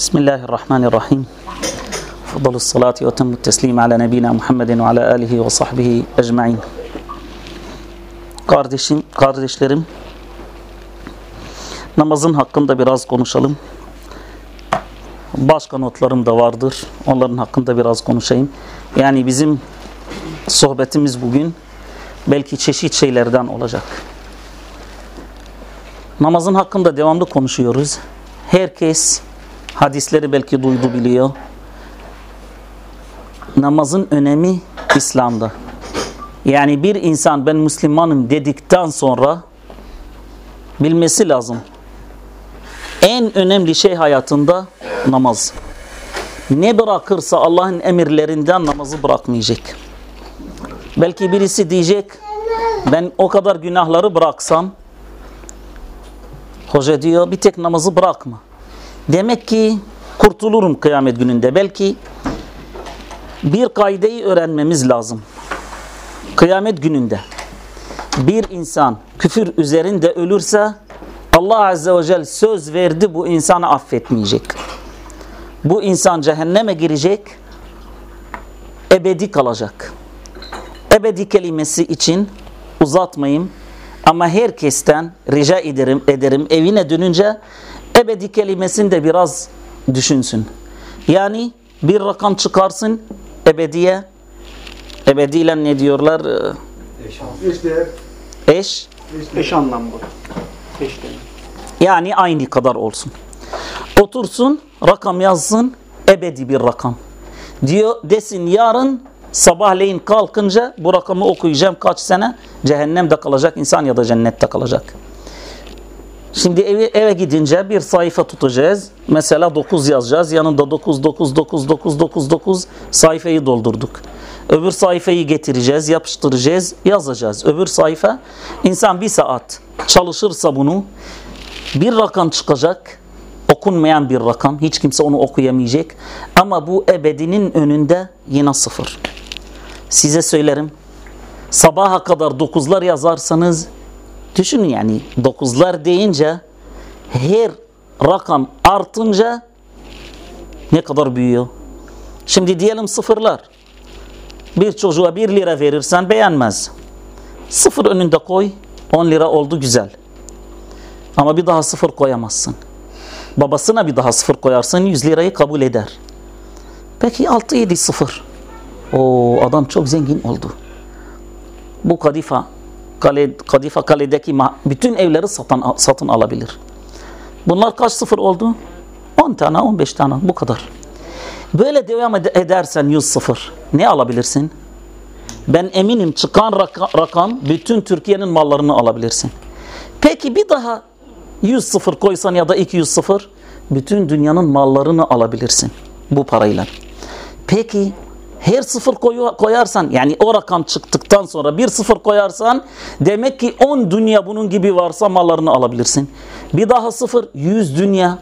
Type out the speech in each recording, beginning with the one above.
بسم الله الرحمن الرحيم فضل الصلاة وتم التسليم على نبينا محمد وعلى آله وصحبه أجمعين Kardeşim, kardeşlerim namazın hakkında biraz konuşalım. Başka notlarım da vardır. Onların hakkında biraz konuşayım. Yani bizim sohbetimiz bugün belki çeşit şeylerden olacak. Namazın hakkında devamlı konuşuyoruz. Herkes hadisleri belki duydu biliyor. Namazın önemi İslam'da. Yani bir insan ben Müslümanım dedikten sonra bilmesi lazım. En önemli şey hayatında namaz. Ne bırakırsa Allah'ın emirlerinden namazı bırakmayacak. Belki birisi diyecek ben o kadar günahları bıraksam hoca diyor bir tek namazı bırakma. Demek ki kurtulurum kıyamet gününde. Belki bir kaideyi öğrenmemiz lazım. Kıyamet gününde bir insan küfür üzerinde ölürse Allah Azze ve Celle söz verdi bu insanı affetmeyecek. Bu insan cehenneme girecek, ebedi kalacak. Ebedi kelimesi için uzatmayayım ama herkesten rica ederim, ederim evine dönünce ebedi kelimesini de biraz düşünsün. Yani bir rakam çıkarsın ebediye. Ebediyle ne diyorlar? Eş. eş anlam bu. Eş demek. Yani aynı kadar olsun. Otursun, rakam yazsın, ebedi bir rakam. Diyor desin yarın sabahleyin kalkınca bu rakamı okuyacağım kaç sene cehennemde kalacak insan ya da cennette kalacak. Şimdi eve, eve gidince bir sayfa tutacağız. Mesela 9 yazacağız. Yanında 9, 9, 9, 9, 9, 9 sayfayı doldurduk. Öbür sayfayı getireceğiz, yapıştıracağız, yazacağız. Öbür sayfa insan bir saat çalışırsa bunu bir rakam çıkacak. Okunmayan bir rakam. Hiç kimse onu okuyamayacak. Ama bu ebedinin önünde yine sıfır. Size söylerim. Sabaha kadar dokuzlar yazarsanız düşünün yani dokuzlar deyince her rakam artınca ne kadar büyüyor. Şimdi diyelim sıfırlar. Bir çocuğa bir lira verirsen beğenmez. Sıfır önünde koy 10 lira oldu güzel. Ama bir daha sıfır koyamazsın. Babasına bir daha sıfır koyarsın 100 lirayı kabul eder. Peki 6-7 sıfır. O adam çok zengin oldu. Bu kadifa kale, kadifa kaledeki bütün evleri satın, satın alabilir. Bunlar kaç sıfır oldu? 10 tane 15 tane bu kadar. Böyle devam edersen 100 sıfır ne alabilirsin? Ben eminim çıkan rakam bütün Türkiye'nin mallarını alabilirsin. Peki bir daha 100 sıfır koysan ya da 200 sıfır bütün dünyanın mallarını alabilirsin bu parayla. Peki her sıfır koyarsan yani o rakam çıktıktan sonra bir sıfır koyarsan demek ki 10 dünya bunun gibi varsa mallarını alabilirsin. Bir daha sıfır 100 dünya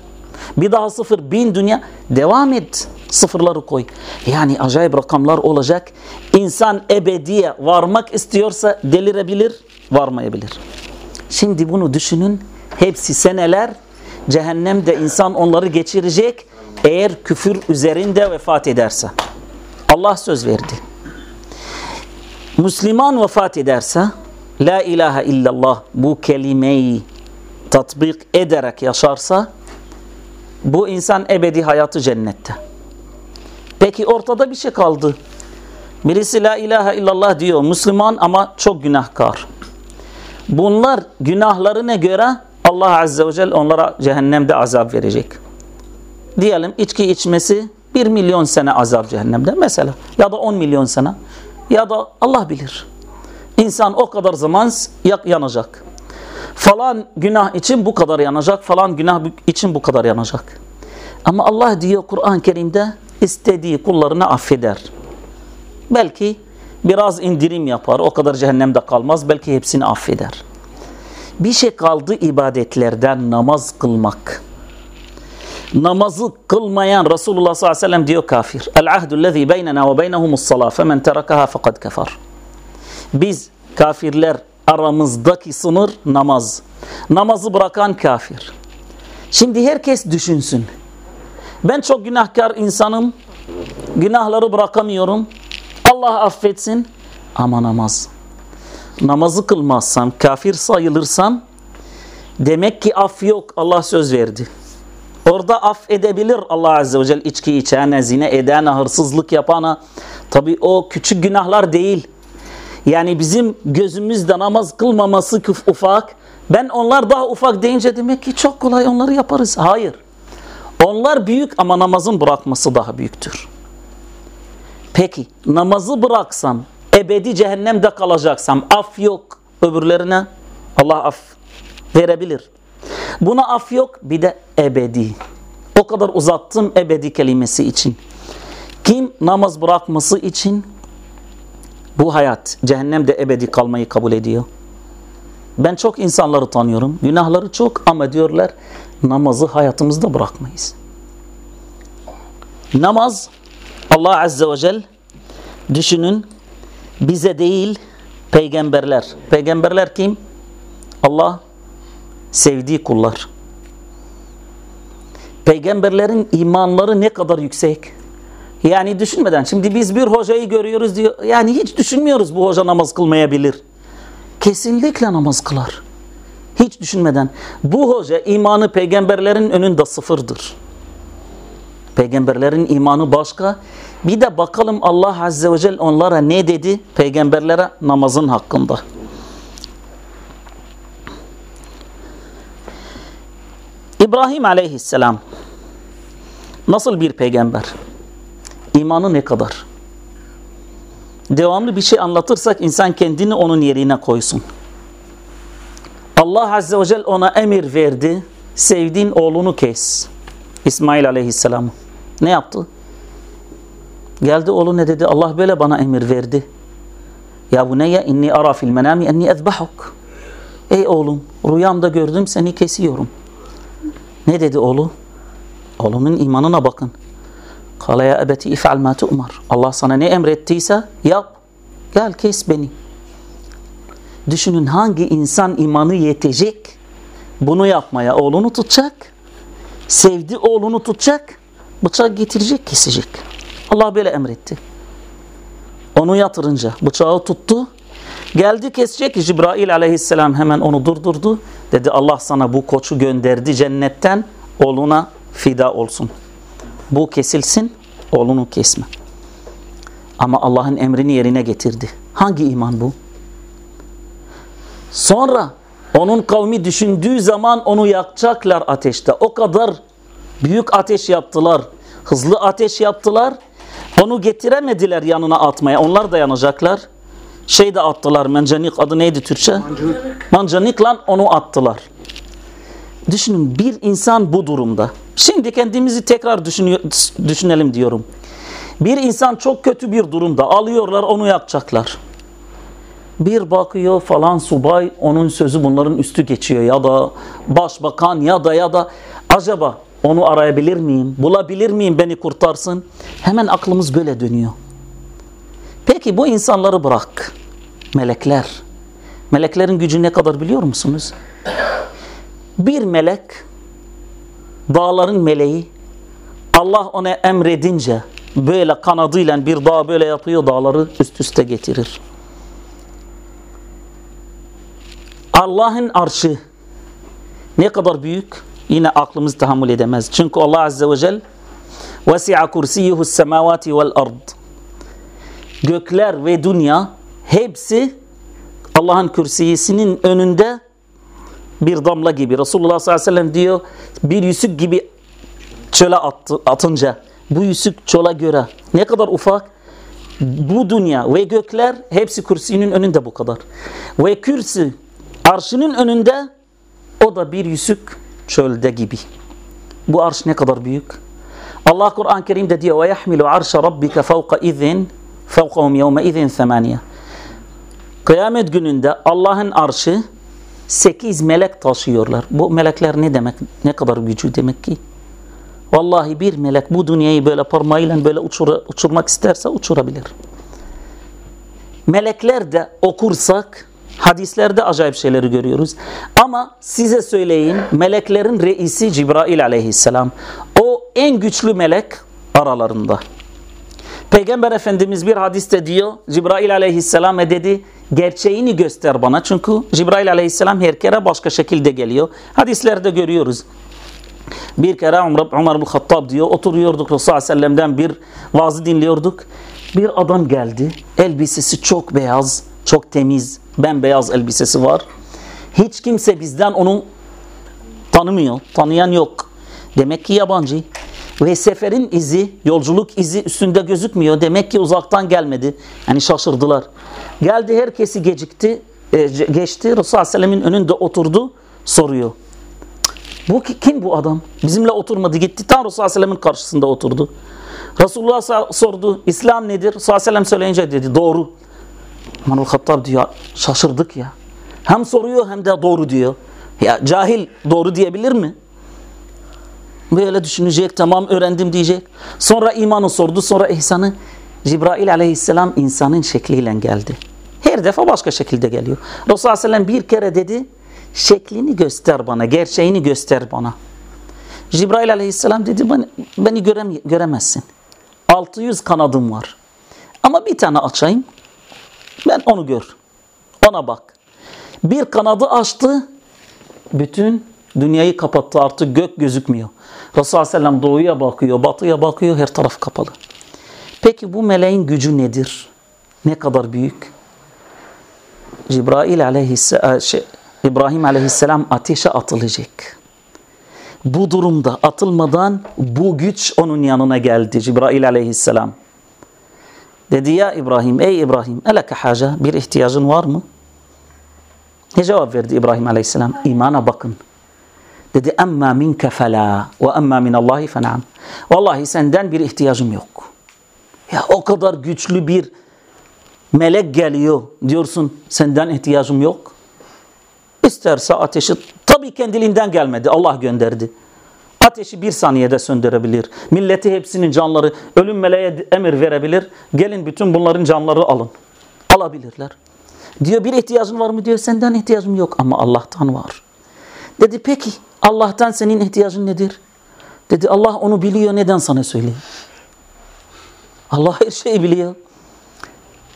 bir daha sıfır bin dünya devam et sıfırları koy. Yani acayip rakamlar olacak. İnsan ebediye varmak istiyorsa delirebilir varmayabilir. Şimdi bunu düşünün hepsi seneler cehennemde insan onları geçirecek eğer küfür üzerinde vefat ederse. Allah söz verdi. Müslüman vefat ederse La ilahe illallah bu kelimeyi tatbik ederek yaşarsa bu insan ebedi hayatı cennette. Peki ortada bir şey kaldı. Birisi la ilahe illallah diyor Müslüman ama çok günahkar. Bunlar günahlarına göre Allah Azze ve Celle onlara cehennemde azap verecek. Diyelim içki içmesi 1 milyon sene azap cehennemde mesela ya da 10 milyon sene ya da Allah bilir. İnsan o kadar zaman yanacak. Falan günah için bu kadar yanacak, falan günah için bu kadar yanacak. Ama Allah diyor Kur'an-ı Kerim'de istediği kullarını affeder. Belki biraz indirim yapar, o kadar cehennemde kalmaz, belki hepsini affeder. Bir şey kaldı ibadetlerden namaz kılmak. Namazı kılmayan Resulullah sallallahu aleyhi ve sellem diyor kafir. El ahdu lezi beynena ve beynehumus salah femen terakaha fekad kefar. Biz kafirler aramızdaki sınır namaz. Namazı bırakan kafir. Şimdi herkes düşünsün. Ben çok günahkar insanım. Günahları bırakamıyorum. Allah affetsin. Ama namaz. Namazı kılmazsam, kafir sayılırsam demek ki af yok. Allah söz verdi. Orada af edebilir Allah Azze ve Celle içki içene, zine edene, hırsızlık yapana. Tabi o küçük günahlar değil. Yani bizim gözümüzde namaz kılmaması ufak. Ben onlar daha ufak deyince demek ki çok kolay onları yaparız. Hayır. Onlar büyük ama namazın bırakması daha büyüktür. Peki namazı bıraksam, ebedi cehennemde kalacaksam af yok öbürlerine Allah af verebilir. Buna af yok bir de ebedi. O kadar uzattım ebedi kelimesi için. Kim namaz bırakması için bu hayat cehennemde ebedi kalmayı kabul ediyor. Ben çok insanları tanıyorum. Günahları çok ama diyorlar namazı hayatımızda bırakmayız. Namaz Allah Azze ve Celle düşünün bize değil peygamberler. Peygamberler kim? Allah sevdiği kullar. Peygamberlerin imanları ne kadar yüksek. Yani düşünmeden şimdi biz bir hocayı görüyoruz diyor. Yani hiç düşünmüyoruz bu hoca namaz kılmayabilir. Kesinlikle namaz kılar. Hiç düşünmeden. Bu hoca imanı peygamberlerin önünde sıfırdır. Peygamberlerin imanı başka. Bir de bakalım Allah Azze ve Celle onlara ne dedi peygamberlere namazın hakkında. İbrahim aleyhisselam nasıl bir peygamber? İmanı ne kadar? Devamlı bir şey anlatırsak insan kendini onun yerine koysun. Allah Azze ve Celle ona emir verdi. Sevdiğin oğlunu kes. İsmail aleyhisselam. Ne yaptı? Geldi oğlu ne dedi? Allah böyle bana emir verdi. Ya buneyye inni ara fil menami enni ezbahuk. Ey oğlum rüyamda gördüm seni kesiyorum. Ne dedi oğlu? Oğlunun imanına bakın. Kale ya ebeti if'al ma tu'mar. Allah sana ne emrettiyse yap. Gel kes beni. Düşünün hangi insan imanı yetecek bunu yapmaya oğlunu tutacak. Sevdi oğlunu tutacak. Bıçak getirecek kesecek. Allah böyle emretti. Onu yatırınca bıçağı tuttu. Geldi kesecek. Cibrail aleyhisselam hemen onu durdurdu. Dedi Allah sana bu koçu gönderdi cennetten. Oğluna fida olsun. Bu kesilsin. Oğlunu kesme. Ama Allah'ın emrini yerine getirdi. Hangi iman bu? Sonra onun kavmi düşündüğü zaman onu yakacaklar ateşte. O kadar büyük ateş yaptılar. Hızlı ateş yaptılar. Onu getiremediler yanına atmaya. Onlar da yanacaklar. Şey de attılar. Mencanik adı neydi Türkçe? Mancanik. Mancanikla onu attılar. Düşünün bir insan bu durumda. Şimdi kendimizi tekrar düşünelim diyorum. Bir insan çok kötü bir durumda. Alıyorlar onu yakacaklar. Bir bakıyor falan subay onun sözü bunların üstü geçiyor ya da başbakan ya da ya da acaba onu arayabilir miyim? Bulabilir miyim beni kurtarsın? Hemen aklımız böyle dönüyor. Peki bu insanları bırak. Melekler. Meleklerin gücü ne kadar biliyor musunuz? Bir melek dağların meleği Allah ona emredince böyle kanadıyla bir dağ böyle yapıyor dağları üst üste getirir. Allah'ın arşı ne kadar büyük yine aklımız tahammül edemez. Çünkü Allah Azze ve Celle kursiyuhu semavati vel ard gökler ve dünya hepsi Allah'ın kürsisinin önünde bir damla gibi. Resulullah sallallahu aleyhi ve sellem diyor bir yüzük gibi çöle attı, atınca bu yüzük çöle göre ne kadar ufak bu dünya ve gökler hepsi kürsünün önünde bu kadar. Ve kürsü arşının önünde o da bir yüzük çölde gibi. Bu arş ne kadar büyük. Allah Kur'an-ı Kerim'de diyor ve yahmilu arşa rabbike fevka izin fevkahum yevme izin semaniye. Kıyamet gününde Allah'ın arşı sekiz melek taşıyorlar. Bu melekler ne demek? Ne kadar gücü demek ki? Vallahi bir melek bu dünyayı böyle parmağıyla böyle uçur, uçurmak isterse uçurabilir. Melekler de okursak Hadislerde acayip şeyleri görüyoruz. Ama size söyleyeyim meleklerin reisi Cibrail aleyhisselam. O en güçlü melek aralarında. Peygamber Efendimiz bir hadiste diyor Cibrail aleyhisselam'a dedi gerçeğini göster bana. Çünkü Cibrail aleyhisselam her kere başka şekilde geliyor. Hadislerde görüyoruz. Bir kere Umar, Umar bin Hattab diyor oturuyorduk Resulullah Aleyhisselam'dan bir vaazı dinliyorduk. Bir adam geldi elbisesi çok beyaz çok temiz bembeyaz elbisesi var. Hiç kimse bizden onu tanımıyor tanıyan yok. Demek ki yabancı. Ve seferin izi, yolculuk izi üstünde gözükmüyor. Demek ki uzaktan gelmedi. Yani şaşırdılar. Geldi herkesi gecikti, e, geçti. Resulullah Aleyhisselam'ın önünde oturdu, soruyor. Bu kim bu adam? Bizimle oturmadı gitti. Tam Resulullah Aleyhisselam'ın karşısında oturdu. Resulullah sordu. İslam nedir? Resulullah Aleyhisselam söyleyince dedi doğru. Manul Hattab diyor şaşırdık ya. Hem soruyor hem de doğru diyor. Ya cahil doğru diyebilir mi? Böyle düşünecek tamam öğrendim diyecek. Sonra imanı sordu sonra ihsanı. Cibrail aleyhisselam insanın şekliyle geldi. Her defa başka şekilde geliyor. Resulullah aleyhisselam bir kere dedi şeklini göster bana, gerçeğini göster bana. Cibrail aleyhisselam dedi beni, görem, göremezsin. 600 kanadım var. Ama bir tane açayım. Ben onu gör. Ona bak. Bir kanadı açtı. Bütün dünyayı kapattı. Artık gök gözükmüyor. Resulullah aleyhisselam doğuya bakıyor, batıya bakıyor. Her taraf kapalı. Peki bu meleğin gücü nedir? Ne kadar büyük? Cibrail aleyhisselam, şey, İbrahim aleyhisselam ateşe atılacak. Bu durumda atılmadan bu güç onun yanına geldi Cibrail aleyhisselam. Dedi ya İbrahim, ey İbrahim, eleke haca, bir ihtiyacın var mı? Ne cevap verdi İbrahim aleyhisselam? İmana bakın. Dedi emma minke fela ve emma minallahi fenam. Vallahi senden bir ihtiyacım yok. Ya o kadar güçlü bir melek geliyor diyorsun senden ihtiyacım yok. İsterse ateşi tabii kendiliğinden gelmedi Allah gönderdi. Ateşi bir saniyede söndürebilir. Milleti hepsinin canları ölüm meleğe emir verebilir. Gelin bütün bunların canları alın. Alabilirler. Diyor bir ihtiyacın var mı diyor senden ihtiyacım yok ama Allah'tan var. Dedi peki Allah'tan senin ihtiyacın nedir? Dedi Allah onu biliyor neden sana söyleyeyim? Allah her şeyi biliyor.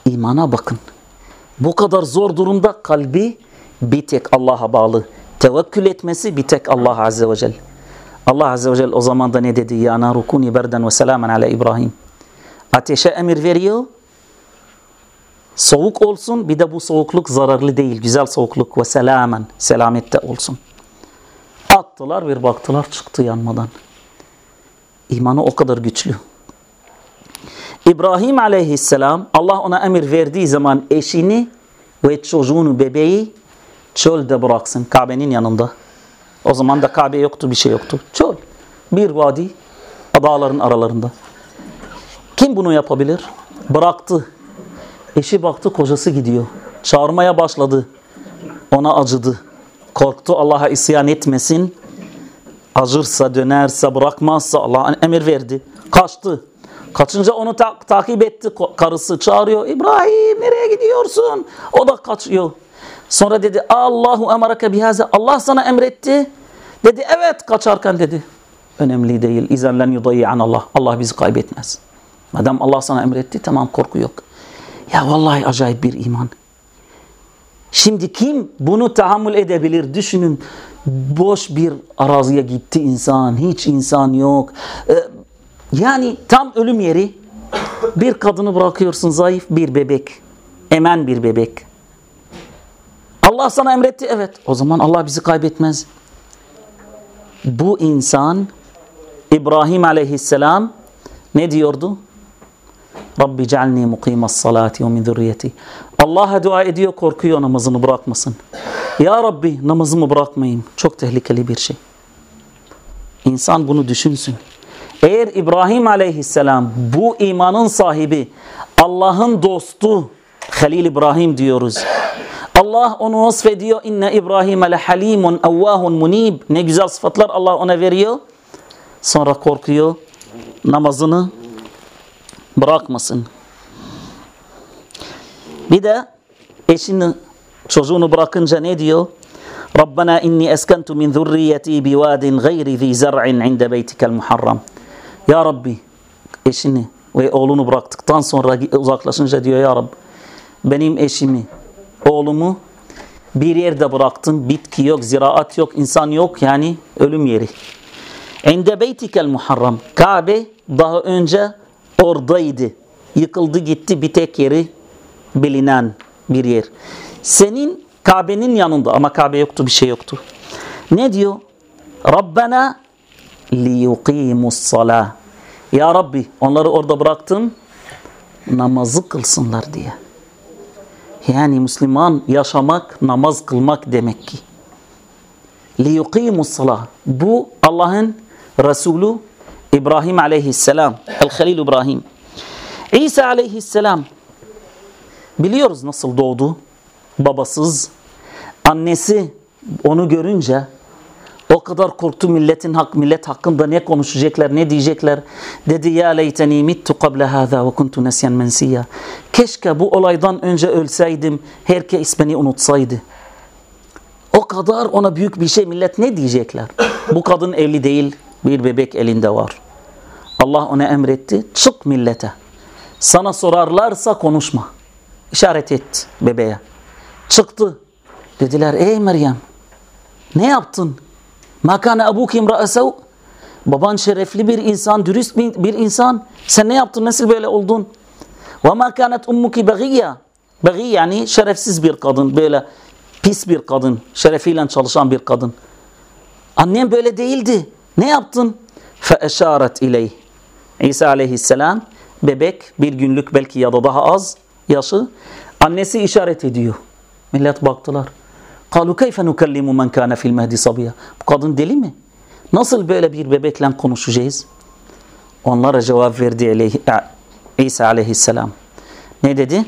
İmana bakın. Bu kadar zor durumda kalbi bir tek Allah'a bağlı. Tevekkül etmesi bir tek Allah Azze ve Celle. Allah Azze ve Celle o zaman da ne dedi? Ya narukuni berden ve selamen ala İbrahim. Ateşe emir veriyor. Soğuk olsun bir de bu soğukluk zararlı değil. Güzel soğukluk ve selamen. Selamette olsun. Attılar bir baktılar çıktı yanmadan. İmanı o kadar güçlü. İbrahim aleyhisselam Allah ona emir verdiği zaman eşini ve çocuğunu bebeği çölde bıraksın Kabe'nin yanında. O zaman da Kabe yoktu bir şey yoktu. Çöl. Bir vadi dağların aralarında. Kim bunu yapabilir? Bıraktı. Eşi baktı kocası gidiyor. Çağırmaya başladı. Ona acıdı. Korktu Allah'a isyan etmesin. Acırsa, dönerse, bırakmazsa Allah'a emir verdi. Kaçtı. Kaçınca onu ta takip etti. Karısı çağırıyor. İbrahim nereye gidiyorsun? O da kaçıyor. Sonra dedi Allahu emareke bihaze. Allah sana emretti. Dedi evet kaçarken dedi. Önemli değil. İzenlen yudayyan Allah. Allah bizi kaybetmez. Madem Allah sana emretti tamam korku yok. Ya vallahi acayip bir iman. Şimdi kim bunu tahammül edebilir? Düşünün boş bir araziye gitti insan. Hiç insan yok. Ee, yani tam ölüm yeri. Bir kadını bırakıyorsun zayıf bir bebek. Emen bir bebek. Allah sana emretti evet. O zaman Allah bizi kaybetmez. Bu insan İbrahim aleyhisselam ne diyordu? Rabbi cealni mukimas salati ve min zürriyeti. Allah'a dua ediyor korkuyor namazını bırakmasın. Ya Rabbi namazımı bırakmayayım. Çok tehlikeli bir şey. İnsan bunu düşünsün. Eğer İbrahim aleyhisselam bu imanın sahibi Allah'ın dostu Halil İbrahim diyoruz. Allah onu vasfediyor. İnne İbrahim le halimun evvahun munib. Ne güzel sıfatlar Allah ona veriyor. Sonra korkuyor. Namazını bırakmasın. Bir de eşini çocuğunu bırakınca ne diyor? Rabbena inni eskentu min zurriyeti biwadin gayri zi zar'in inde beytikel muharram. Ya Rabbi eşini ve oğlunu bıraktıktan sonra uzaklaşınca diyor ya Rabbi benim eşimi, oğlumu bir yerde bıraktım. Bitki yok, ziraat yok, insan yok yani ölüm yeri. Ende beytikel muharram. Kabe daha önce oradaydı. Yıkıldı gitti bir tek yeri bilinen bir yer. Senin Kabe'nin yanında ama Kabe yoktu bir şey yoktu. Ne diyor? Rabbena liyuqimus salah. Ya Rabbi onları orada bıraktım namazı kılsınlar diye. Yani Müslüman yaşamak namaz kılmak demek ki. liyuqimus salah. Bu Allah'ın Resulü İbrahim aleyhisselam. El-Halil İbrahim. İsa aleyhisselam biliyoruz nasıl doğdu. Babasız. Annesi onu görünce o kadar korktu milletin hak millet hakkında ne konuşacaklar, ne diyecekler. Dedi ya leyteni mittu qabla hâzâ ve kuntu nesyen mensiyya. Keşke bu olaydan önce ölseydim, herkes beni unutsaydı. O kadar ona büyük bir şey millet ne diyecekler? Bu kadın evli değil, bir bebek elinde var. Allah ona emretti, çık millete. Sana sorarlarsa konuşma. İşaret et bebeğe. Çıktı. Dediler ey Meryem ne yaptın? Ma kana abuki imra'asev. Baban şerefli bir insan, dürüst bir insan. Sen ne yaptın? Nasıl böyle oldun? Ve ma kanet ummuki bagiyya. Bagi yani şerefsiz bir kadın, böyle pis bir kadın, şerefiyle çalışan bir kadın. Annem böyle değildi. Ne yaptın? Fe eşaret ileyh. İsa aleyhisselam bebek bir günlük belki ya da daha az yaşı annesi işaret ediyor. Millet baktılar. قالوا كيف نكلم من كان في المهدي صبيا Bu kadın deli mi? Nasıl böyle bir bebekle konuşacağız? Onlara cevap verdi aleyhi, İsa aleyhisselam. Ne dedi?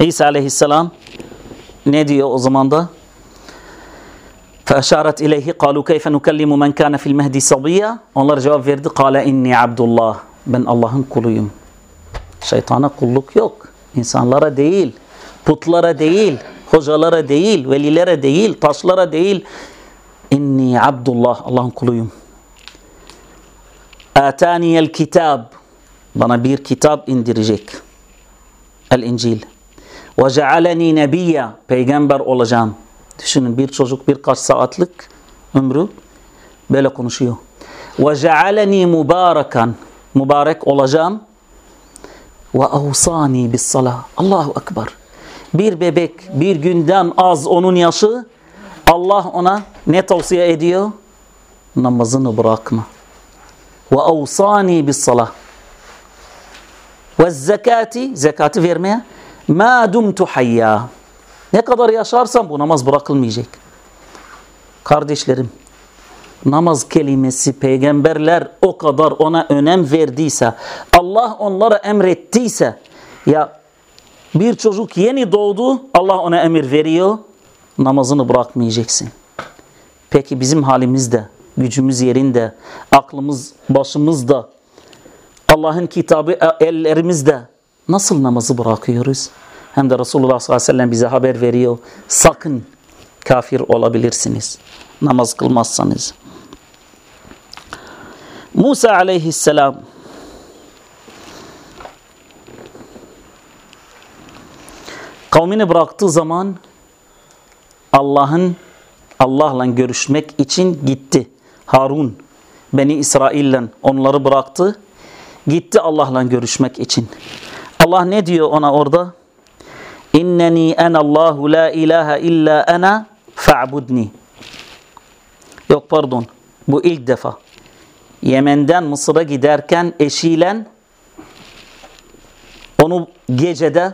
İsa aleyhisselam ne diyor o zaman da? فأشارت إليه قالوا كيف نكلم من كان في المهدي صبيا Onlar cevap verdi قال إني عبد الله ben Allah'ın kuluyum. Şeytana kulluk yok. İnsanlara değil, putlara değil, hocalara değil, velilere değil, taşlara değil. İnni Abdullah, Allah'ın kuluyum. Ataniyel kitab, bana bir kitap indirecek. El-İncil. Ve cealeni nebiyya, peygamber olacağım. Düşünün bir çocuk birkaç saatlik ömrü böyle konuşuyor. Cealeni mübarekan, mübarek olacağım. Bis salah. Allahu Ekber. Bir bebek bir günden az onun yaşı Allah ona ne tavsiye ediyor? Namazını bırakma. Salah. Ve zekati, zekatı vermeye ma dumtu hayya. Ne kadar yaşarsam bu namaz bırakılmayacak. Kardeşlerim, namaz kelimesi peygamberler o kadar ona önem verdiyse, Allah onlara emrettiyse, ya bir çocuk yeni doğdu, Allah ona emir veriyor, namazını bırakmayacaksın. Peki bizim halimizde, gücümüz yerinde, aklımız başımızda, Allah'ın kitabı ellerimizde nasıl namazı bırakıyoruz? Hem de Resulullah sallallahu aleyhi ve sellem bize haber veriyor. Sakın kafir olabilirsiniz. Namaz kılmazsanız. Musa aleyhisselam kavmini bıraktığı zaman Allah'ın Allah'la görüşmek için gitti. Harun Beni İsrail'le onları bıraktı. Gitti Allah'la görüşmek için. Allah ne diyor ona orada? İnneni en Allahu la ilahe illa ana fa'budni. Yok pardon. Bu ilk defa. Yemen'den Mısır'a giderken eşiyle onu gecede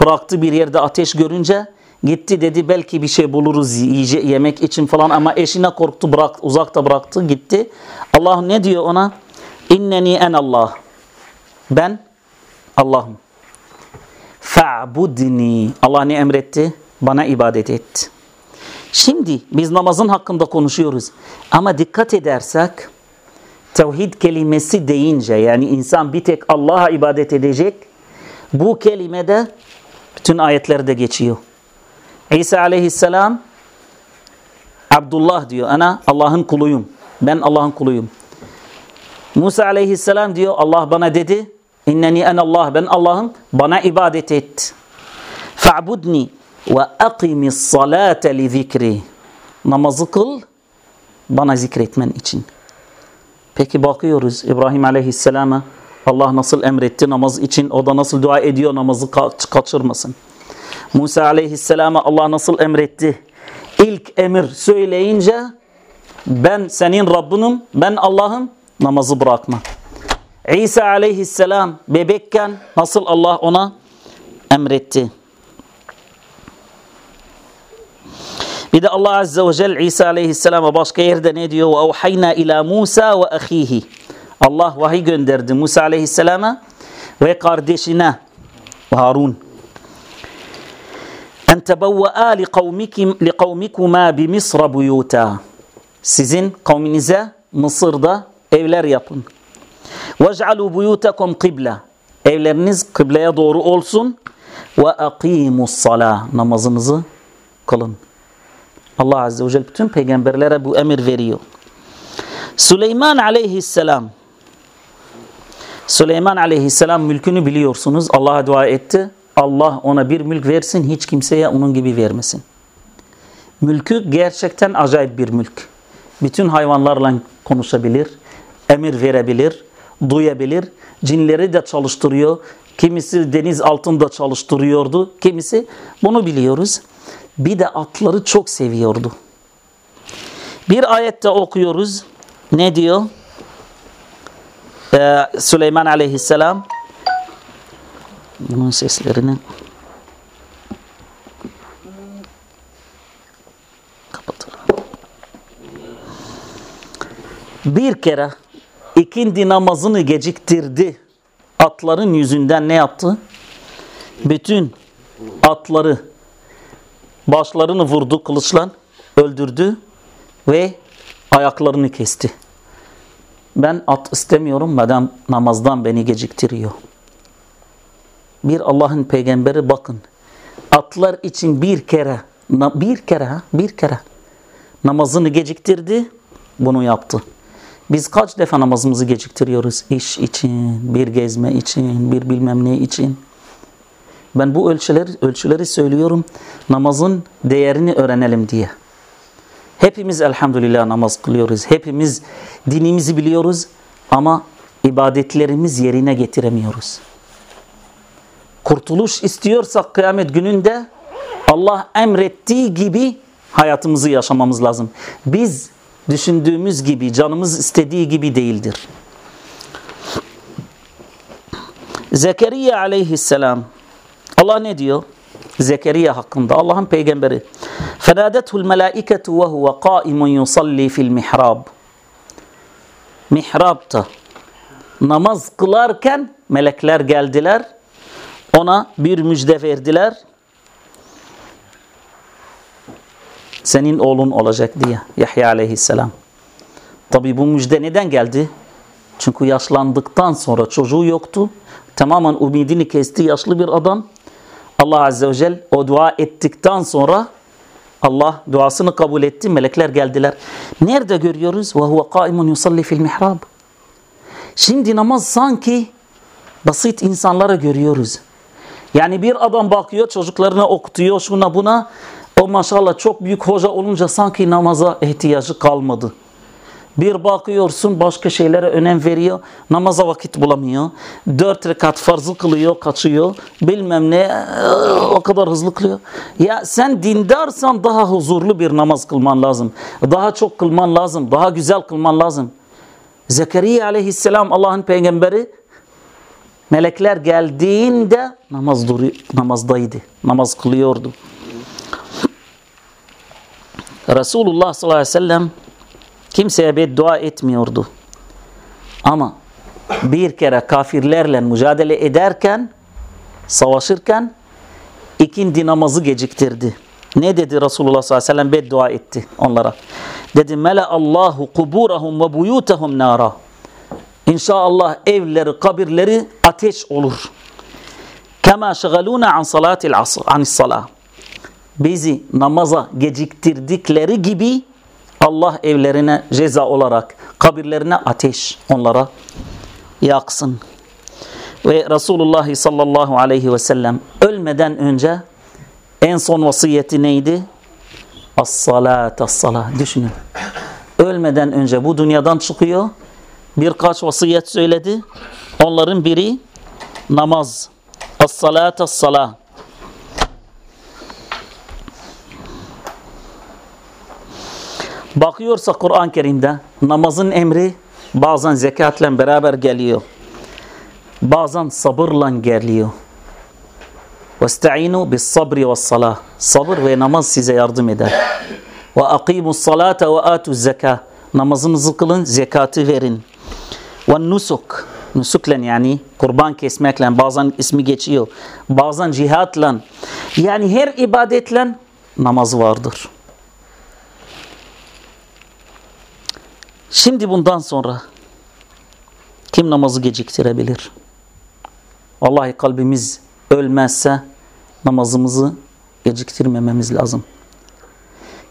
bıraktı bir yerde ateş görünce gitti dedi belki bir şey buluruz yiyecek, yemek için falan ama eşine korktu bırak, uzakta bıraktı gitti. Allah ne diyor ona? İnneni en Allah. Ben Allah'ım. Fa'budni. Allah ne emretti? Bana ibadet et. Şimdi biz namazın hakkında konuşuyoruz. Ama dikkat edersek tevhid kelimesi deyince yani insan bir tek Allah'a ibadet edecek. Bu kelimede bütün ayetlerde geçiyor. İsa aleyhisselam Abdullah diyor. Ana Allah'ın kuluyum. Ben Allah'ın kuluyum. Musa aleyhisselam diyor Allah bana dedi İnneni en Allah ben Allah'ım bana ibadet et. Fa'budni ve akimis salate li zikri. Namazı kıl bana zikretmen için. Peki bakıyoruz İbrahim aleyhisselama Allah nasıl emretti namaz için o da nasıl dua ediyor namazı kaçırmasın. Musa aleyhisselama Allah nasıl emretti? İlk emir söyleyince ben senin Rabbinim, ben Allah'ım namazı bırakma. İsa aleyhisselam bebekken nasıl Allah ona emretti? Bir de Allah Azze ve Celle İsa Aleyhisselam'a başka yerde ne diyor? وَاَوْحَيْنَا ila Musa ve ahihi. Allah vahiy gönderdi Musa Aleyhisselam'a ve kardeşine Harun. En tebevve'a li kavmikuma bi Misra buyuta. Sizin kavminize Mısır'da evler yapın. وَجْعَلُوا بُيُوتَكُمْ قِبْلَ Evleriniz kıbleye doğru olsun. وَاَقِيمُوا الصَّلَاةِ Namazınızı kılın. Allah Azze ve Celle bütün peygamberlere bu emir veriyor. Süleyman aleyhisselam Süleyman aleyhisselam mülkünü biliyorsunuz. Allah'a dua etti. Allah ona bir mülk versin hiç kimseye onun gibi vermesin. Mülkü gerçekten acayip bir mülk. Bütün hayvanlarla konuşabilir, emir verebilir, duyabilir. Cinleri de çalıştırıyor. Kimisi deniz altında çalıştırıyordu. Kimisi bunu biliyoruz. Bir de atları çok seviyordu. Bir ayette okuyoruz. Ne diyor? Ee, Süleyman aleyhisselam bunun seslerini kapatalım. Bir kere ikindi namazını geciktirdi. Atların yüzünden ne yaptı? Bütün atları başlarını vurdu kılıçla, öldürdü ve ayaklarını kesti. Ben at istemiyorum madem namazdan beni geciktiriyor. Bir Allah'ın peygamberi bakın. Atlar için bir kere, bir kere, bir kere namazını geciktirdi, bunu yaptı. Biz kaç defa namazımızı geciktiriyoruz? İş için, bir gezme için, bir bilmem ne için. Ben bu ölçüleri, ölçüleri söylüyorum namazın değerini öğrenelim diye. Hepimiz elhamdülillah namaz kılıyoruz. Hepimiz dinimizi biliyoruz ama ibadetlerimiz yerine getiremiyoruz. Kurtuluş istiyorsak kıyamet gününde Allah emrettiği gibi hayatımızı yaşamamız lazım. Biz düşündüğümüz gibi, canımız istediği gibi değildir. Zekeriya aleyhisselam Allah ne diyor? Zekeriya hakkında Allah'ın peygamberi. Fenadethul melaiketu ve huve kaimun yusalli fil mihrab. Mihrabta namaz kılarken melekler geldiler. Ona bir müjde verdiler. Senin oğlun olacak diye Yahya aleyhisselam. Tabi bu müjde neden geldi? Çünkü yaşlandıktan sonra çocuğu yoktu. Tamamen umidini kesti yaşlı bir adam. Allah Azze ve Celle o dua ettikten sonra Allah duasını kabul etti. Melekler geldiler. Nerede görüyoruz? Ve huve kaimun yusalli fil mihrab. Şimdi namaz sanki basit insanlara görüyoruz. Yani bir adam bakıyor çocuklarına okutuyor şuna buna. O maşallah çok büyük hoca olunca sanki namaza ihtiyacı kalmadı. Bir bakıyorsun başka şeylere önem veriyor. Namaza vakit bulamıyor. Dört rekat farzı kılıyor, kaçıyor. Bilmem ne o kadar hızlı kılıyor. Ya sen dindarsan daha huzurlu bir namaz kılman lazım. Daha çok kılman lazım. Daha güzel kılman lazım. Zekeriya aleyhisselam Allah'ın peygamberi melekler geldiğinde namaz duruyor, namazdaydı. Namaz kılıyordu. Resulullah sallallahu aleyhi ve sellem Kimseye beddua etmiyordu. Ama bir kere kafirlerle mücadele ederken, savaşırken ikindi namazı geciktirdi. Ne dedi Resulullah sallallahu aleyhi ve sellem beddua etti onlara. Dedi mele Allahu kuburahum ve buyutahum nara. İnşallah evleri, kabirleri ateş olur. Kema şegaluna an salatil asr, anis salah. Bizi namaza geciktirdikleri gibi Allah evlerine ceza olarak kabirlerine ateş onlara yaksın. Ve Resulullah sallallahu aleyhi ve sellem ölmeden önce en son vasiyeti neydi? As-salat, as-salat. Düşünün. Ölmeden önce bu dünyadan çıkıyor. Birkaç vasiyet söyledi. Onların biri namaz. As-salat, as-salat. Bakıyorsa Kur'an-ı Kerim'de namazın emri bazen zekatla beraber geliyor. Bazen sabırla geliyor. وَاسْتَعِينُوا بِالصَّبْرِ وَالصَّلَاةِ Sabır ve namaz size yardım eder. وَاَقِيمُوا الصَّلَاةَ وَآتُوا الزَّكَاةِ Namazınızı kılın, zekatı verin. وَالنُّسُكْ Nusukla yani kurban kesmekle bazen ismi geçiyor. Bazen cihatla yani her ibadetle namaz vardır. Şimdi bundan sonra kim namazı geciktirebilir? Vallahi kalbimiz ölmezse namazımızı geciktirmememiz lazım.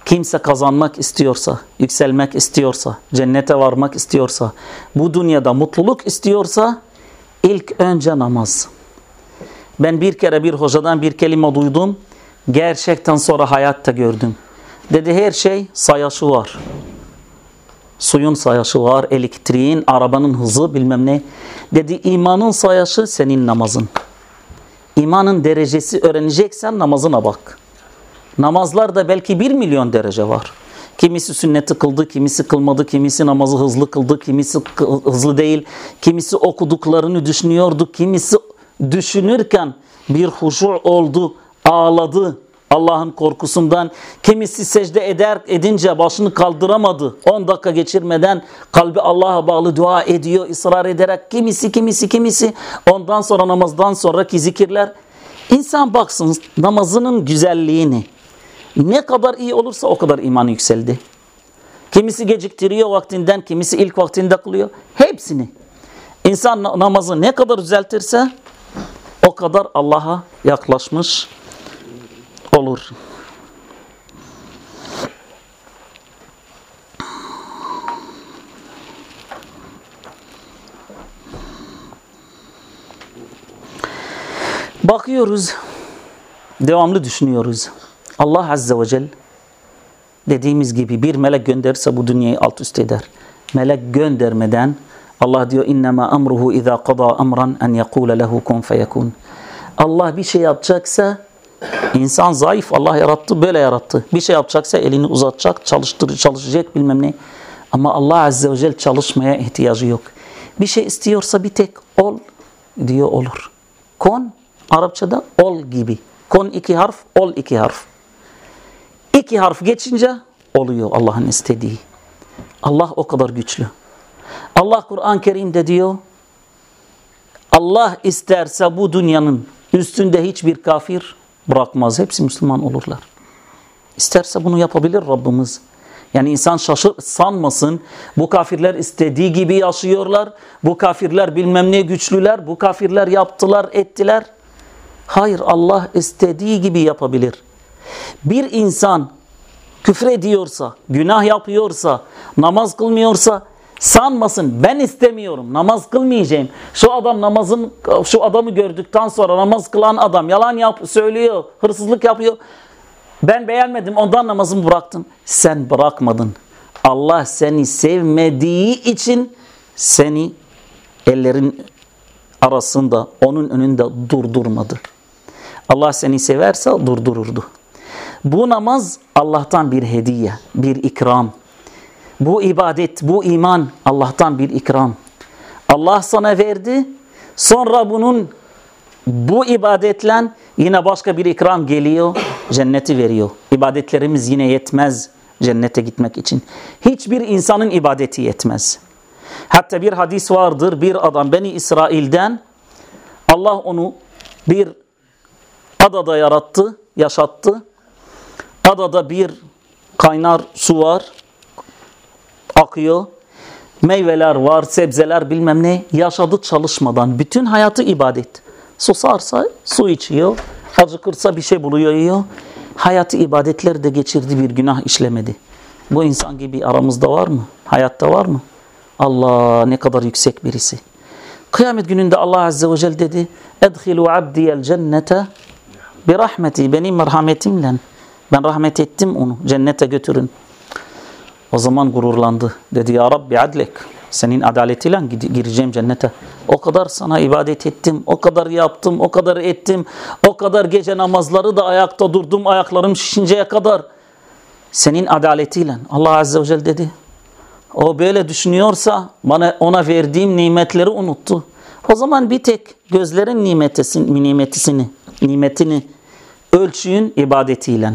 Kimse kazanmak istiyorsa, yükselmek istiyorsa, cennete varmak istiyorsa, bu dünyada mutluluk istiyorsa ilk önce namaz. Ben bir kere bir hocadan bir kelime duydum. Gerçekten sonra hayatta gördüm. Dedi her şey sayaşı var. Suyun sayaşı var, elektriğin, arabanın hızı bilmem ne. Dedi imanın sayaşı senin namazın. İmanın derecesi öğreneceksen namazına bak. Namazlarda belki bir milyon derece var. Kimisi sünneti kıldı, kimisi kılmadı, kimisi namazı hızlı kıldı, kimisi hızlı değil. Kimisi okuduklarını düşünüyordu, kimisi düşünürken bir huşu oldu, ağladı Allah'ın korkusundan. Kimisi secde eder edince başını kaldıramadı. 10 dakika geçirmeden kalbi Allah'a bağlı dua ediyor, ısrar ederek. Kimisi, kimisi, kimisi. Ondan sonra namazdan sonraki zikirler. İnsan baksın namazının güzelliğini. Ne kadar iyi olursa o kadar iman yükseldi. Kimisi geciktiriyor vaktinden, kimisi ilk vaktinde kılıyor. Hepsini. İnsan namazı ne kadar düzeltirse o kadar Allah'a yaklaşmış olur. Bakıyoruz, devamlı düşünüyoruz. Allah Azze ve Celle dediğimiz gibi bir melek gönderirse bu dünyayı alt üst eder. Melek göndermeden Allah diyor innema amruhu iza qada amran en yekule lehu kun feyekun. Allah bir şey yapacaksa insan zayıf Allah yarattı böyle yarattı. Bir şey yapacaksa elini uzatacak, çalıştıracak, çalışacak bilmem ne. Ama Allah Azze ve Celle çalışmaya ihtiyacı yok. Bir şey istiyorsa bir tek ol diyor olur. Kon Arapçada ol gibi. Kon iki harf, ol iki harf. İki harf geçince oluyor Allah'ın istediği. Allah o kadar güçlü. Allah Kur'an-ı Kerim'de diyor Allah isterse bu dünyanın üstünde hiçbir kafir bırakmaz. Hepsi Müslüman olurlar. İsterse bunu yapabilir Rabbimiz. Yani insan şaşır sanmasın. Bu kafirler istediği gibi yaşıyorlar. Bu kafirler bilmem ne güçlüler. Bu kafirler yaptılar, ettiler. Hayır Allah istediği gibi yapabilir. Bir insan küfür ediyorsa, günah yapıyorsa, namaz kılmıyorsa sanmasın ben istemiyorum namaz kılmayacağım. Şu adam namazın şu adamı gördükten sonra namaz kılan adam yalan yap söylüyor, hırsızlık yapıyor. Ben beğenmedim ondan namazımı bıraktım. Sen bırakmadın. Allah seni sevmediği için seni ellerin arasında onun önünde durdurmadı. Allah seni severse durdururdu. Bu namaz Allah'tan bir hediye, bir ikram. Bu ibadet, bu iman Allah'tan bir ikram. Allah sana verdi. Sonra bunun bu ibadetle yine başka bir ikram geliyor. Cenneti veriyor. İbadetlerimiz yine yetmez cennete gitmek için. Hiçbir insanın ibadeti yetmez. Hatta bir hadis vardır. Bir adam Beni İsrail'den Allah onu bir adada yarattı, yaşattı. Adada bir kaynar su var. Akıyor. Meyveler var, sebzeler bilmem ne. Yaşadı çalışmadan. Bütün hayatı ibadet. Susarsa su içiyor. Acıkırsa bir şey buluyor yiyor. Hayatı ibadetlerde geçirdi bir günah işlemedi. Bu insan gibi aramızda var mı? Hayatta var mı? Allah ne kadar yüksek birisi. Kıyamet gününde Allah Azze ve Celle dedi Edhilu abdiyel cennete bir rahmeti benim merhametimle ben rahmet ettim onu cennete götürün. O zaman gururlandı. Dedi ya Rabbi adlek. Senin adaletiyle gireceğim cennete. O kadar sana ibadet ettim. O kadar yaptım. O kadar ettim. O kadar gece namazları da ayakta durdum. Ayaklarım şişinceye kadar. Senin adaletiyle. Allah Azze ve Celle dedi. O böyle düşünüyorsa bana ona verdiğim nimetleri unuttu. O zaman bir tek gözlerin nimetisini, nimetisini, nimetini ölçüyün ibadetiyle.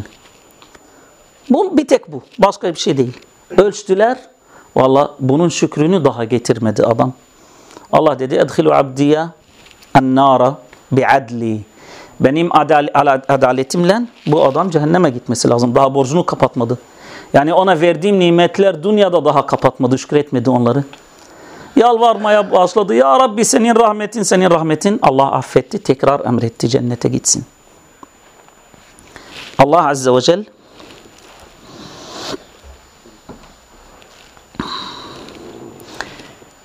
Bu bir tek bu. Başka bir şey değil. Ölçtüler. Valla bunun şükrünü daha getirmedi adam. Allah dedi edhilu abdiye ennara bi'adli. Benim adal adaletimle bu adam cehenneme gitmesi lazım. Daha borcunu kapatmadı. Yani ona verdiğim nimetler dünyada daha kapatmadı, şükretmedi onları. Yalvarmaya başladı. Ya Rabbi senin rahmetin, senin rahmetin. Allah affetti, tekrar emretti cennete gitsin. Allah Azze ve Celle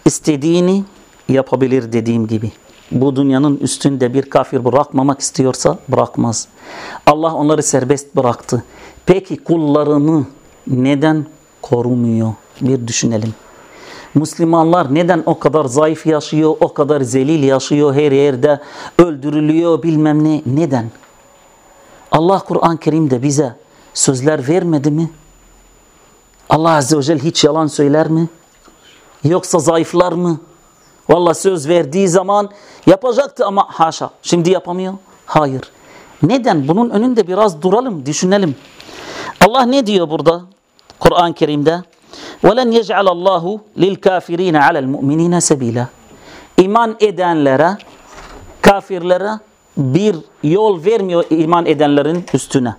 istediğini yapabilir dediğim gibi. Bu dünyanın üstünde bir kafir bırakmamak istiyorsa bırakmaz. Allah onları serbest bıraktı. Peki kullarını neden korumuyor? Bir düşünelim. Müslümanlar neden o kadar zayıf yaşıyor, o kadar zelil yaşıyor, her yerde öldürülüyor bilmem ne. Neden? Allah Kur'an-ı Kerim'de bize sözler vermedi mi? Allah Azze ve Celle hiç yalan söyler mi? Yoksa zayıflar mı? Valla söz verdiği zaman yapacaktı ama haşa. Şimdi yapamıyor. Hayır. Neden? Bunun önünde biraz duralım, düşünelim. Allah ne diyor burada? Kur'an-ı Kerim'de وَلَنْ يَجْعَلَ اللّٰهُ لِلْكَافِر۪ينَ عَلَى الْمُؤْمِن۪ينَ سَب۪يلًا İman edenlere, kafirlere bir yol vermiyor iman edenlerin üstüne.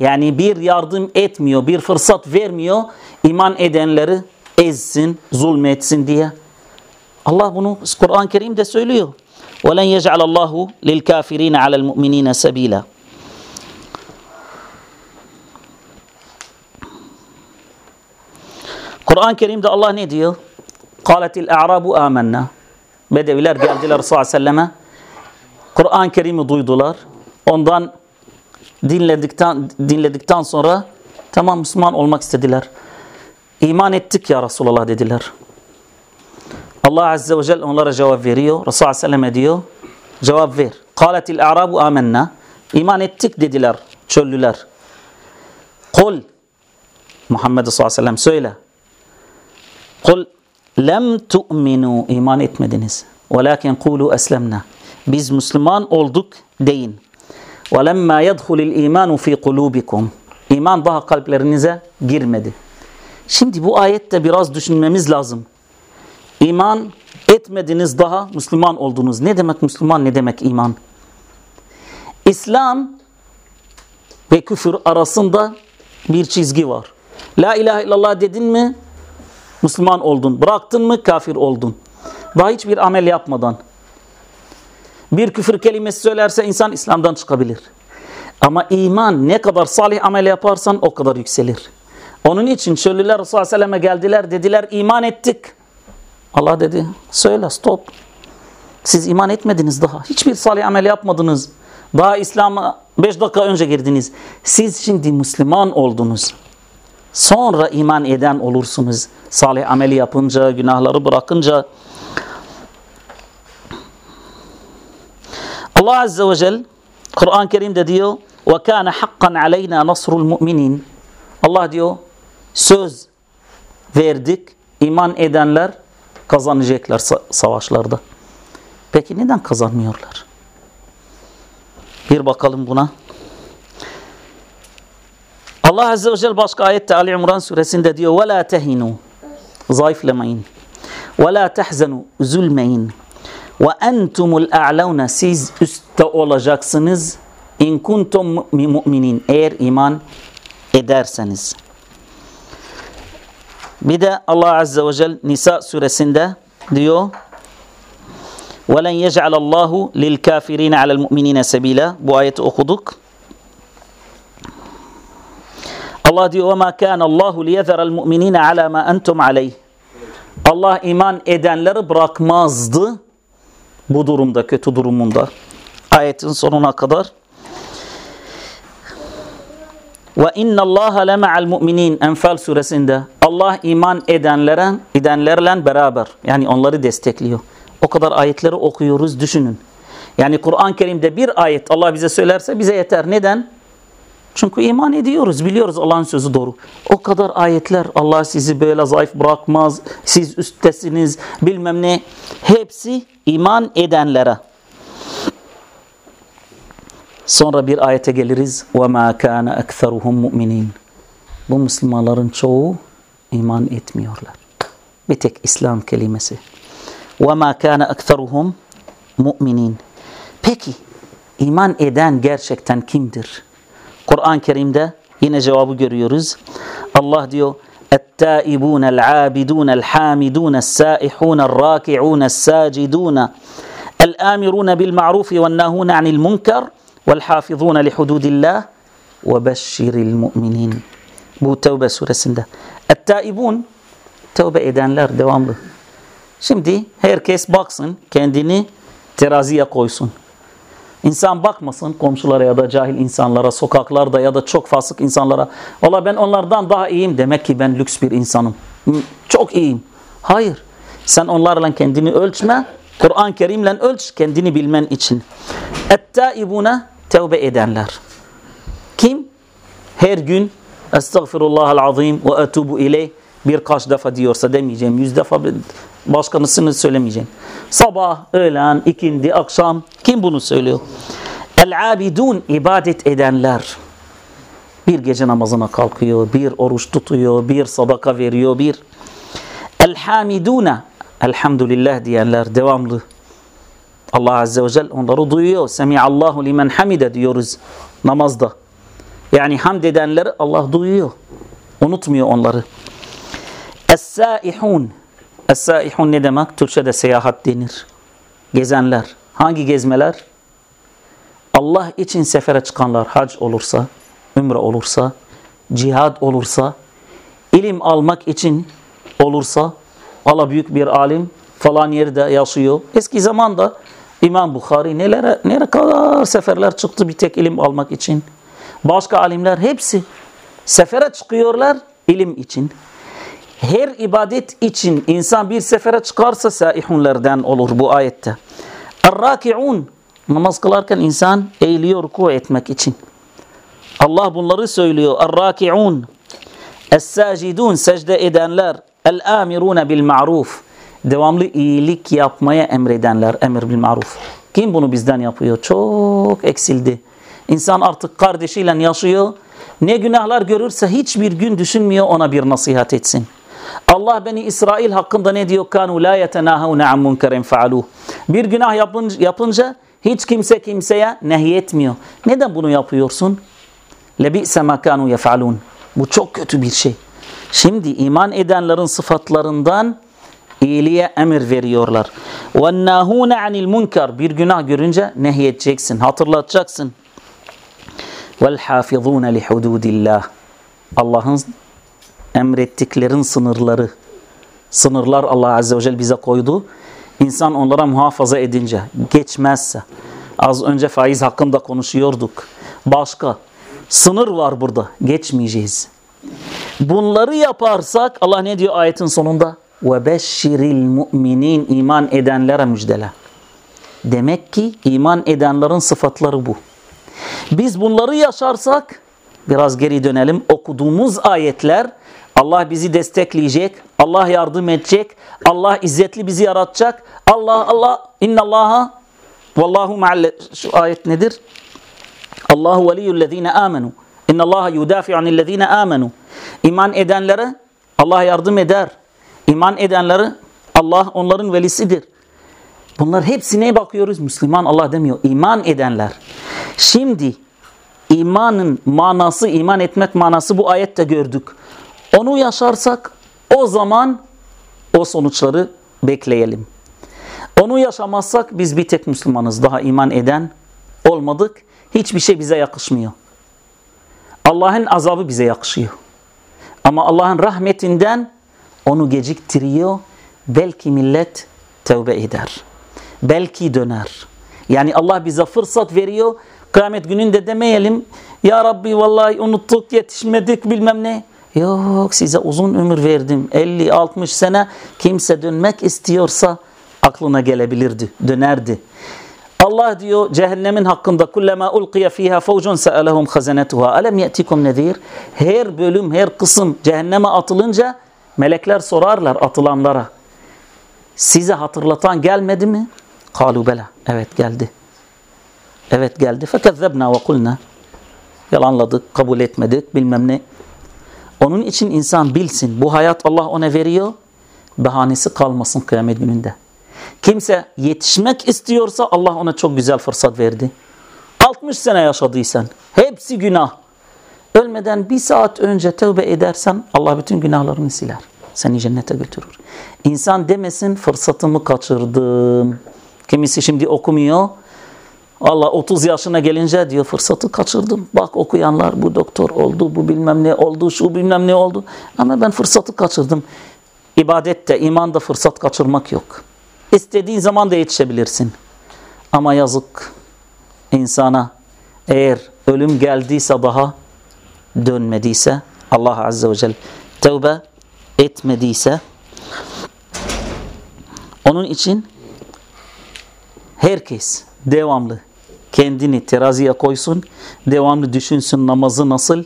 Yani bir yardım etmiyor, bir fırsat vermiyor iman edenleri ezsin, zulmetsin diye. Allah bunu Kur'an-ı Kerim'de söylüyor. وَلَنْ يَجْعَلَ اللّٰهُ لِلْكَافِر۪ينَ عَلَى الْمُؤْمِن۪ينَ سَب۪يلًا Kur'an-ı Kerim'de Allah ne diyor? قَالَتِ الْاَعْرَابُ آمَنَّا Bedeviler geldiler sallallahu aleyhi ve selleme. Kur'an-ı Kerim'i duydular. Ondan dinledikten, dinledikten sonra tamam Müslüman olmak istediler. İman ettik ya Resulallah dediler. Allah Azze ve Celle onlara cevap veriyor. Resulullah Aleyhisselam'a diyor cevap ver. Kaletil a'rabu amennâ. İman ettik dediler çöllüler. Kul Muhammed sallallahu aleyhi ve sellem söyle. Kul lem tu'minu iman etmediniz. Velakin kulu eslemna. Biz Müslüman olduk deyin. Ve lemma yedhulil imanu fi kulubikum. İman daha kalplerinize girmedi. Şimdi bu ayette biraz düşünmemiz lazım. İman etmediniz daha Müslüman oldunuz. Ne demek Müslüman ne demek iman? İslam ve küfür arasında bir çizgi var. La ilahe illallah dedin mi Müslüman oldun. Bıraktın mı kafir oldun. Daha hiçbir amel yapmadan. Bir küfür kelimesi söylerse insan İslam'dan çıkabilir. Ama iman ne kadar salih amel yaparsan o kadar yükselir. Onun için şöylüler Resulullah Aleyhisselam'a geldiler dediler iman ettik. Allah dedi söyle stop. Siz iman etmediniz daha. Hiçbir salih amel yapmadınız. Daha İslam'a 5 dakika önce girdiniz. Siz şimdi Müslüman oldunuz. Sonra iman eden olursunuz. Salih ameli yapınca, günahları bırakınca. Allah Azze ve Celle Kur'an-ı Kerim'de diyor وَكَانَ حَقًّا عَلَيْنَا نَصْرُ الْمُؤْمِنِينَ Allah diyor söz verdik iman edenler kazanacaklar savaşlarda. Peki neden kazanmıyorlar? Bir bakalım buna. Allah Azze ve Celle başka ayette Ali İmran suresinde diyor وَلَا تَهِنُوا Zayıflamayın. وَلَا تَحْزَنُوا Üzülmeyin. وَاَنْتُمُ الْاَعْلَوْنَ Siz üstte olacaksınız. İn kuntum müminin eğer iman ederseniz. Bir de Allah Azze ve Celle Nisa suresinde diyor وَلَنْ يَجْعَلَ اللّٰهُ لِلْكَافِر۪ينَ عَلَى الْمُؤْمِن۪ينَ سَب۪يلًا Bu ayeti okuduk. Allah diyor وَمَا كَانَ اللّٰهُ لِيَذَرَ الْمُؤْمِن۪ينَ عَلَى مَا أَنْتُمْ عَلَيْهِ Allah iman edenleri bırakmazdı bu durumda, kötü durumunda. Ayetin sonuna kadar. Ve inna Allah lema'al mu'minin Enfal suresinde Allah iman edenlere, edenlerle beraber yani onları destekliyor. O kadar ayetleri okuyoruz düşünün. Yani Kur'an-ı Kerim'de bir ayet Allah bize söylerse bize yeter. Neden? Çünkü iman ediyoruz, biliyoruz Allah'ın sözü doğru. O kadar ayetler Allah sizi böyle zayıf bırakmaz, siz üstesiniz bilmem ne. Hepsi iman edenlere. Sonra bir ayete geliriz. وَمَا كَانَ أَكْثَرُهُمْ مُؤْمِنِينَ Bu Müslümanların çoğu iman etmiyorlar. Bir tek İslam kelimesi. وَمَا كَانَ أَكْثَرُهُمْ مُؤْمِنِينَ Peki iman eden gerçekten kimdir? Kur'an-ı Kerim'de yine cevabı görüyoruz. Allah diyor التائبون العابدون الحامدون السائحون الراكعون الساجدون الآمرون بالمعروف والناهون عن المنكر والحافظون لحدود الله وبشر المؤمنين Bu Tevbe suresinde. Ettaibun tevbe edenler devamlı. Şimdi herkes baksın kendini teraziye koysun. İnsan bakmasın komşulara ya da cahil insanlara, sokaklarda ya da çok fasık insanlara. Valla ben onlardan daha iyiyim. Demek ki ben lüks bir insanım. Çok iyiyim. Hayır. Sen onlarla kendini ölçme. Kur'an-ı Kerim'le ölç kendini bilmen için. Ettaibuna tevbe edenler. Kim? Her gün Estağfirullahal azim ve etubu ileyh birkaç defa diyorsa demeyeceğim. Yüz defa başkanısını söylemeyeceğim. Sabah, öğlen, ikindi, akşam kim bunu söylüyor? El-abidun ibadet edenler. Bir gece namazına kalkıyor, bir oruç tutuyor, bir sadaka veriyor, bir El-hamiduna Elhamdülillah diyenler devamlı. Allah Azze ve Celle onları duyuyor. Semiallahu limen hamide diyoruz namazda. Yani hamd edenleri Allah duyuyor. Unutmuyor onları. Es-saihun. Es-saihun ne demek? Türkçe'de seyahat denir. Gezenler. Hangi gezmeler? Allah için sefere çıkanlar hac olursa, ümre olursa, cihad olursa, ilim almak için olursa, Allah büyük bir alim falan yerde yaşıyor. Eski zamanda İmam Bukhari nelere, nelere kadar seferler çıktı bir tek ilim almak için. Başka alimler hepsi sefere çıkıyorlar ilim için. Her ibadet için insan bir sefere çıkarsa saihunlerden olur bu ayette. Er-raki'un namaz kılarken insan eğiliyor ruku etmek için. Allah bunları söylüyor. Er-raki'un Es-sacidun secde edenler El-amiruna bil ma'ruf devamlı iyilik yapmaya emredenler emir bil maruf. Kim bunu bizden yapıyor? Çok eksildi. İnsan artık kardeşiyle yaşıyor. Ne günahlar görürse hiçbir gün düşünmüyor ona bir nasihat etsin. Allah beni İsrail hakkında ne diyor? Kanu la yetenahuna an munkerin faaluh. Bir günah yapınca, yapınca hiç kimse kimseye nehyetmiyor. Neden bunu yapıyorsun? Lebi'se ma kanu yef'alun. Bu çok kötü bir şey. Şimdi iman edenlerin sıfatlarından iyiliğe emir veriyorlar. وَالنَّهُونَ عَنِ الْمُنْكَرِ Bir günah görünce nehyedeceksin, hatırlatacaksın. وَالْحَافِظُونَ لِحُدُودِ اللّٰهِ Allah'ın emrettiklerin sınırları. Sınırlar Allah Azze ve Celle bize koydu. İnsan onlara muhafaza edince, geçmezse. Az önce faiz hakkında konuşuyorduk. Başka. Sınır var burada. Geçmeyeceğiz. Bunları yaparsak Allah ne diyor ayetin sonunda? وَبَشِّرِ الْمُؤْمِنِينَ iman edenlere müjdele. Demek ki iman edenlerin sıfatları bu. Biz bunları yaşarsak biraz geri dönelim. Okuduğumuz ayetler Allah bizi destekleyecek. Allah yardım edecek. Allah izzetli bizi yaratacak. Allah Allah innallaha vallahu ma'al şu ayet nedir? Allahu veliyyullezine amenu. İnnallaha yudafi'u anillezine amenu. İman edenlere Allah yardım eder. İman edenleri Allah onların velisidir. Bunlar hepsine bakıyoruz. Müslüman Allah demiyor. İman edenler. Şimdi imanın manası, iman etmek manası bu ayette gördük. Onu yaşarsak O zaman o sonuçları bekleyelim. Onu yaşamazsak biz bir tek Müslümanız. Daha iman eden olmadık. Hiçbir şey bize yakışmıyor. Allah'ın azabı bize yakışıyor. Ama Allah'ın rahmetinden onu geciktiriyor. Belki millet tövbe eder. Belki döner. Yani Allah bize fırsat veriyor. Kıyamet gününde demeyelim Ya Rabbi vallahi unuttuk yetişmedik bilmem ne. Yok size uzun ömür verdim. 50-60 sene kimse dönmek istiyorsa aklına gelebilirdi. Dönerdi. Allah diyor cehennemin hakkında kullama ulqiya fiha fawcun sa'alahum khazanetuha alam ya'tikum nezir her bölüm her kısım cehenneme atılınca melekler sorarlar atılanlara size hatırlatan gelmedi mi? Kalu bela evet geldi. Evet geldi. Fekezzebna ve kulna yalanladık, kabul etmedik bilmem ne. Onun için insan bilsin bu hayat Allah ona veriyor bahanesi kalmasın kıyamet gününde. Kimse yetişmek istiyorsa Allah ona çok güzel fırsat verdi. 60 sene yaşadıysan hepsi günah. Ölmeden bir saat önce tövbe edersen Allah bütün günahlarını siler. Seni cennete götürür. İnsan demesin fırsatımı kaçırdım. Kimisi şimdi okumuyor. Allah 30 yaşına gelince diyor fırsatı kaçırdım. Bak okuyanlar bu doktor oldu, bu bilmem ne oldu, şu bilmem ne oldu. Ama ben fırsatı kaçırdım. İbadette, imanda fırsat kaçırmak yok. İstediğin zaman da yetişebilirsin. Ama yazık insana eğer ölüm geldiyse daha dönmediyse Allah Azze ve Celle tevbe etmediyse onun için herkes devamlı kendini teraziye koysun, devamlı düşünsün namazı nasıl,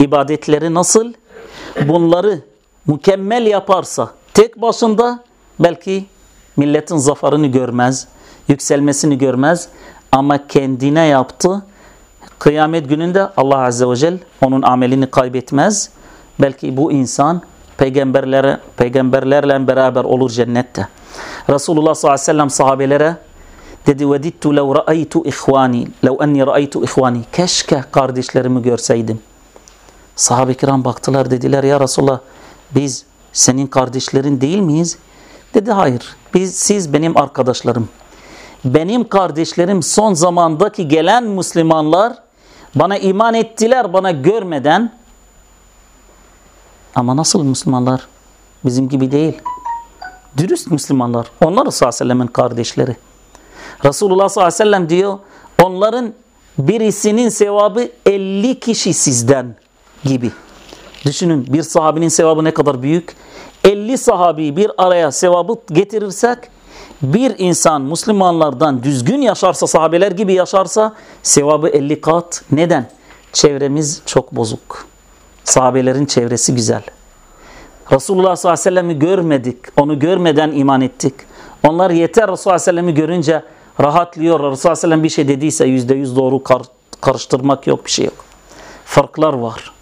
ibadetleri nasıl, bunları mükemmel yaparsa tek başında belki milletin zaferini görmez, yükselmesini görmez ama kendine yaptı. Kıyamet gününde Allah Azze ve Celle onun amelini kaybetmez. Belki bu insan peygamberlere, peygamberlerle beraber olur cennette. Resulullah sallallahu aleyhi ve sellem sahabelere dedi vedittu lev ra'aytu ihvani lev enni ra'aytu ihvani keşke kardeşlerimi görseydim. Sahabe kiram baktılar dediler ya Resulullah biz senin kardeşlerin değil miyiz? Dedi hayır. Biz siz benim arkadaşlarım. Benim kardeşlerim son zamandaki gelen Müslümanlar bana iman ettiler bana görmeden ama nasıl Müslümanlar? Bizim gibi değil. Dürüst Müslümanlar. Onlar sellem'in kardeşleri. Resulullah sallallahu aleyhi ve sellem diyor onların birisinin sevabı 50 kişi sizden gibi. Düşünün bir sahabinin sevabı ne kadar büyük. 50 sahabi bir araya sevabı getirirsek bir insan Müslümanlardan düzgün yaşarsa sahabeler gibi yaşarsa sevabı 50 kat. Neden? Çevremiz çok bozuk. Sahabelerin çevresi güzel. Resulullah sallallahu aleyhi ve sellem'i görmedik. Onu görmeden iman ettik. Onlar yeter Resulullah sallallahu aleyhi ve sellem'i görünce rahatlıyor. Resulullah sallallahu aleyhi ve sellem bir şey dediyse yüzde yüz doğru kar karıştırmak yok bir şey yok. Farklar var.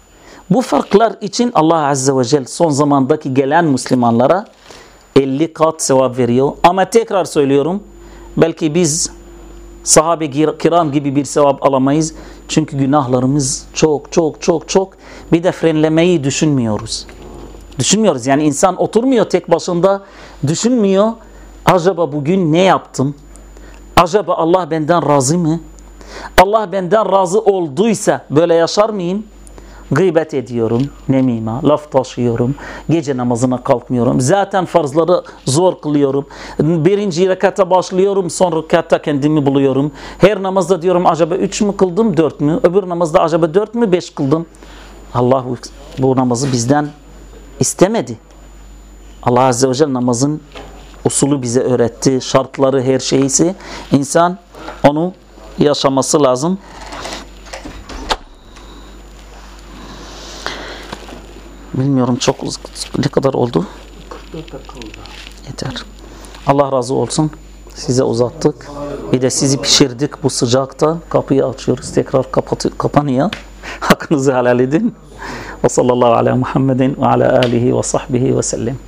Bu farklar için Allah Azze ve Celle son zamandaki gelen Müslümanlara 50 kat sevap veriyor. Ama tekrar söylüyorum belki biz sahabe kiram gibi bir sevap alamayız. Çünkü günahlarımız çok çok çok çok bir de frenlemeyi düşünmüyoruz. Düşünmüyoruz yani insan oturmuyor tek başında düşünmüyor. Acaba bugün ne yaptım? Acaba Allah benden razı mı? Allah benden razı olduysa böyle yaşar mıyım? Gıybet ediyorum, nemima, laf taşıyorum, gece namazına kalkmıyorum. Zaten farzları zor kılıyorum. Birinci rekata başlıyorum, son rekatta kendimi buluyorum. Her namazda diyorum acaba üç mü kıldım, dört mü? Öbür namazda acaba dört mü, beş kıldım? Allah bu namazı bizden istemedi. Allah Azze ve Celle namazın usulü bize öğretti, şartları, her şeysi. İnsan onu yaşaması lazım. Bilmiyorum çok ne kadar oldu? 44 dakika oldu. Yeter. Allah razı olsun. Size uzattık. Bir de sizi pişirdik bu sıcakta. Kapıyı açıyoruz. Tekrar kapatı, kapanıyor. Hakkınızı helal edin. Ve sallallahu ala Muhammedin ve ala alihi ve sahbihi ve sellem.